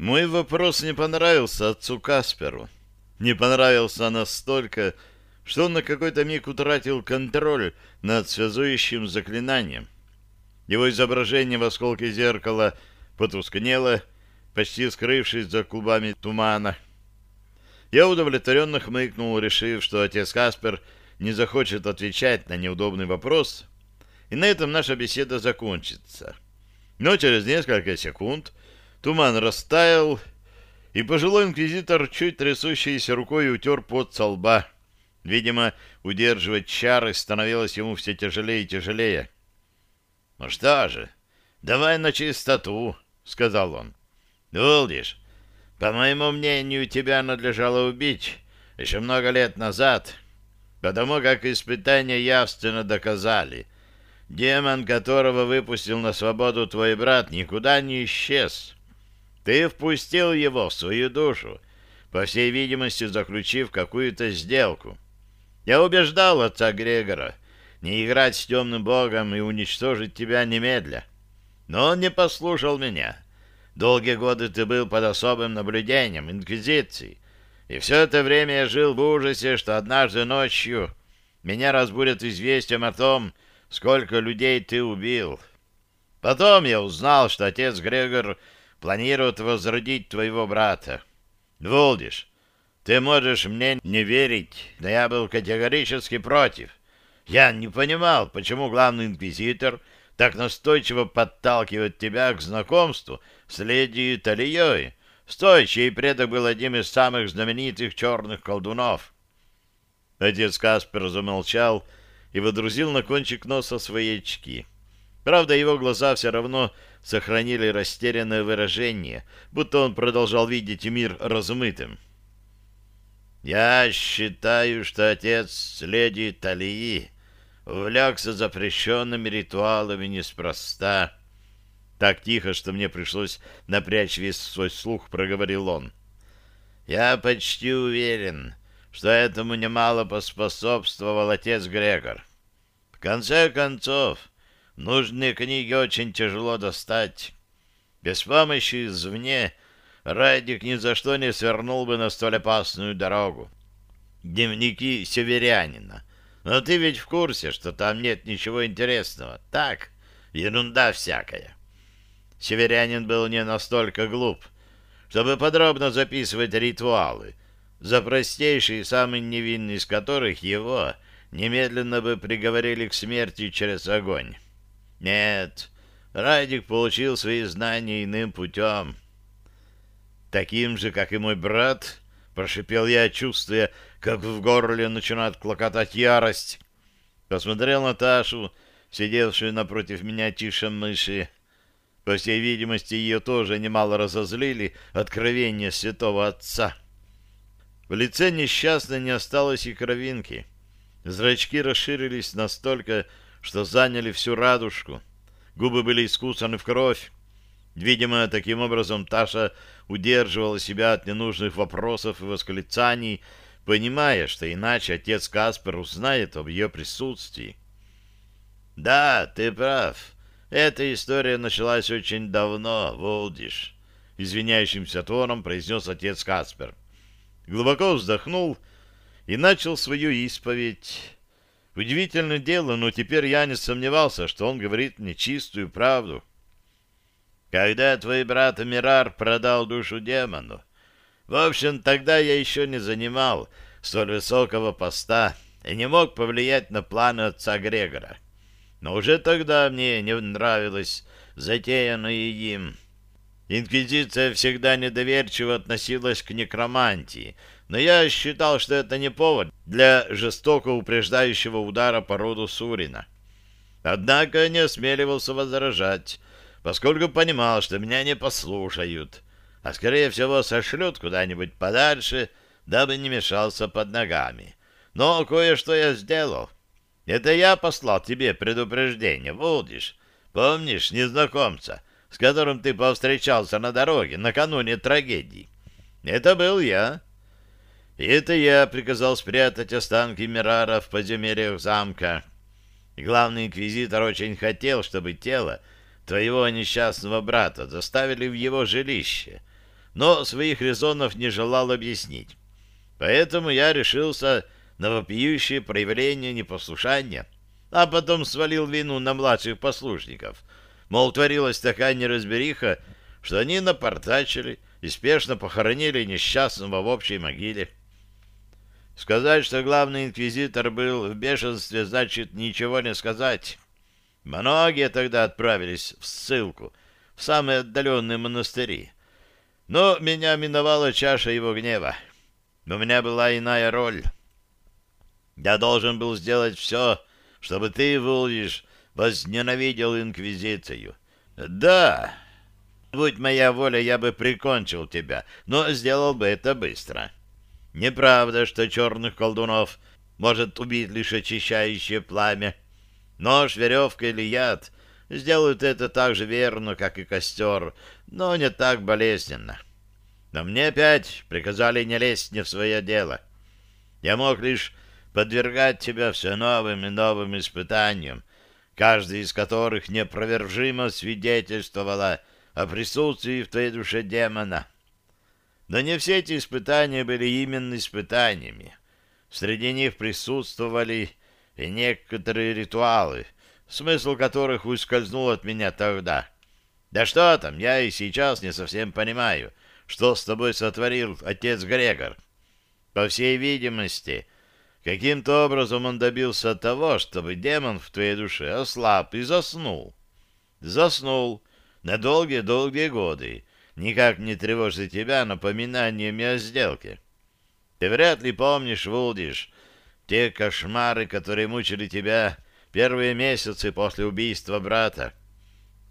Мой вопрос не понравился отцу Касперу. Не понравился настолько, что он на какой-то миг утратил контроль над связующим заклинанием. Его изображение в осколке зеркала потускнело, почти скрывшись за клубами тумана. Я удовлетворенно хмыкнул, решив, что отец Каспер не захочет отвечать на неудобный вопрос, и на этом наша беседа закончится. Но через несколько секунд туман растаял, и пожилой инквизитор чуть трясущейся рукой утер пот со лба. Видимо, удерживать чары становилось ему все тяжелее и тяжелее. «Ну что же, давай на чистоту», — сказал он. «Улдиш, по моему мнению, тебя надлежало убить еще много лет назад, потому как испытания явственно доказали. Демон, которого выпустил на свободу твой брат, никуда не исчез. Ты впустил его в свою душу, по всей видимости, заключив какую-то сделку. Я убеждал отца Грегора не играть с темным богом и уничтожить тебя немедля. Но он не послушал меня. Долгие годы ты был под особым наблюдением Инквизиции, и все это время я жил в ужасе, что однажды ночью меня разбудят известием о том, сколько людей ты убил. Потом я узнал, что отец Грегор планирует возродить твоего брата. Волдиш, ты можешь мне не верить, но я был категорически против. Я не понимал, почему главный инквизитор так настойчиво подталкивает тебя к знакомству с леди Талией, с чей предок был одним из самых знаменитых черных колдунов. Отец Каспер замолчал и водрузил на кончик носа свои очки. Правда, его глаза все равно сохранили растерянное выражение, будто он продолжал видеть мир размытым. «Я считаю, что отец леди Талии увлекся запрещенными ритуалами неспроста. Так тихо, что мне пришлось напрячь весь свой слух, проговорил он. Я почти уверен, что этому немало поспособствовал отец Грегор. В конце концов, нужные книги очень тяжело достать. Без помощи извне Радик ни за что не свернул бы на столь опасную дорогу. Дневники северянина — но ты ведь в курсе, что там нет ничего интересного. Так, ерунда всякая. Северянин был не настолько глуп, чтобы подробно записывать ритуалы, за простейший и самый невинный из которых его немедленно бы приговорили к смерти через огонь. Нет, Радик получил свои знания иным путем. Таким же, как и мой брат, прошипел я, чувствуя, как в горле начинает клокотать ярость. Посмотрел на Ташу, сидевшую напротив меня тише мыши. По всей видимости, ее тоже немало разозлили откровения святого отца. В лице несчастной не осталось и кровинки. Зрачки расширились настолько, что заняли всю радужку. Губы были искусаны в кровь. Видимо, таким образом Таша удерживала себя от ненужных вопросов и восклицаний, понимая, что иначе отец Каспер узнает об ее присутствии. «Да, ты прав. Эта история началась очень давно, Волдиш», — извиняющимся тоном произнес отец Каспер. Глубоко вздохнул и начал свою исповедь. Удивительное дело, но теперь я не сомневался, что он говорит мне чистую правду. Когда твой брат Мирар продал душу демону, в общем, тогда я еще не занимал столь высокого поста и не мог повлиять на планы отца Грегора. Но уже тогда мне не нравилось затеянное им. Инквизиция всегда недоверчиво относилась к некромантии, но я считал, что это не повод для жестоко упреждающего удара по роду Сурина. Однако не осмеливался возражать, поскольку понимал, что меня не послушают, а, скорее всего, сошлют куда-нибудь подальше, дабы не мешался под ногами. Но кое-что я сделал. Это я послал тебе предупреждение, будешь? Помнишь незнакомца, с которым ты повстречался на дороге накануне трагедии? Это был я. И это я приказал спрятать останки Мирара в подземельях замка. И главный инквизитор очень хотел, чтобы тело твоего несчастного брата заставили в его жилище, но своих резонов не желал объяснить. Поэтому я решился на вопиющее проявление непослушания, а потом свалил вину на младших послушников. Мол, творилась такая неразбериха, что они напортачили и спешно похоронили несчастного в общей могиле. Сказать, что главный инквизитор был в бешенстве, значит ничего не сказать. Многие тогда отправились в ссылку, в самые отдаленные монастыри. Но меня миновала чаша его гнева. У меня была иная роль. Я должен был сделать все, чтобы ты, Вулвиш, возненавидел Инквизицию. Да, будь моя воля, я бы прикончил тебя, но сделал бы это быстро. Неправда, что черных колдунов может убить лишь очищающее пламя. Нож, веревка или яд сделают это так же верно, как и костер, но не так болезненно. Но мне опять приказали не лезть не в свое дело. Я мог лишь подвергать тебя все новым и новым испытаниям, каждый из которых непровержимо свидетельствовало о присутствии в твоей душе демона. Но не все эти испытания были именно испытаниями. Среди них присутствовали и некоторые ритуалы, смысл которых ускользнул от меня тогда. Да что там, я и сейчас не совсем понимаю, что с тобой сотворил отец Грегор. По всей видимости, каким-то образом он добился того, чтобы демон в твоей душе ослаб и заснул. Заснул на долгие-долгие годы, никак не тревожит тебя напоминаниями о сделке. Ты вряд ли помнишь, Вулдиш, те кошмары, которые мучили тебя первые месяцы после убийства брата.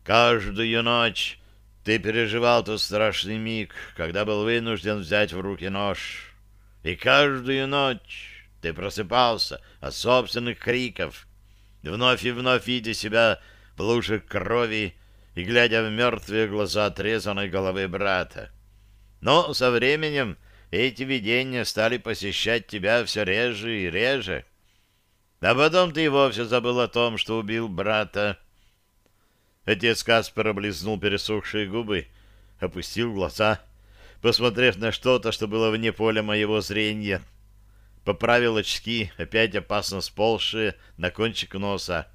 Каждую ночь ты переживал тот страшный миг, когда был вынужден взять в руки нож. И каждую ночь ты просыпался от собственных криков, вновь и вновь видя себя в луже крови и глядя в мертвые глаза отрезанной головы брата. Но со временем эти видения стали посещать тебя все реже и реже. А потом ты и вовсе забыл о том, что убил брата. Отец Каспер облизнул пересохшие губы, опустил глаза, посмотрев на что-то, что было вне поля моего зрения. Поправил очки, опять опасно сползшие на кончик носа.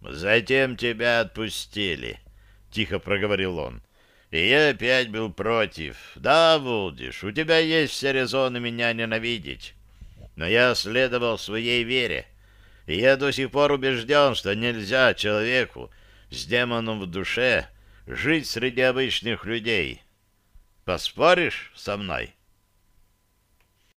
«Затем тебя отпустили», — тихо проговорил он. И я опять был против. Да, Вулдиш, у тебя есть все резоны меня ненавидеть. Но я следовал своей вере. И я до сих пор убежден, что нельзя человеку с демоном в душе жить среди обычных людей. Поспоришь со мной?»